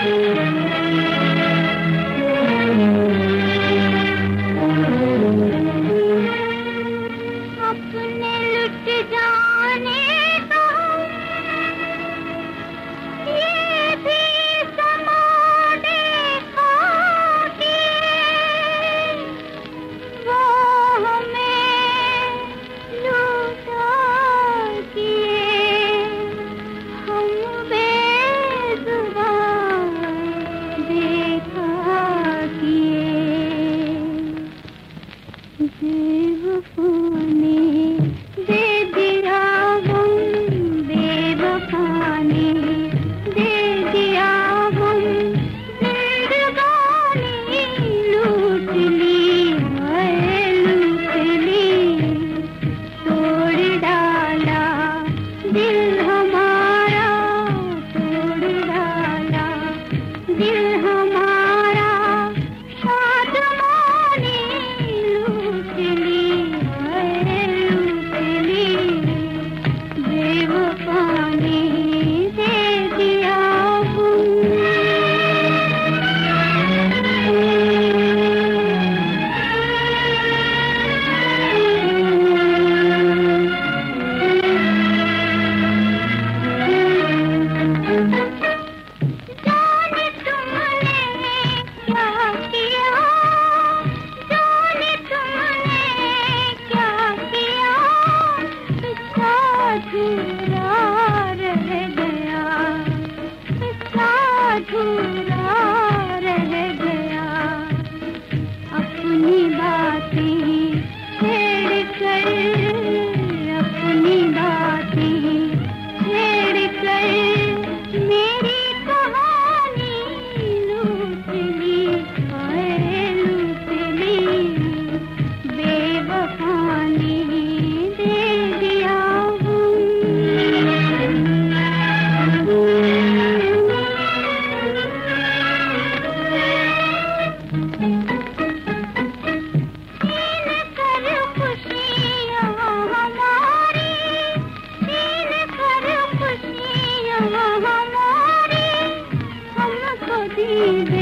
Música नींद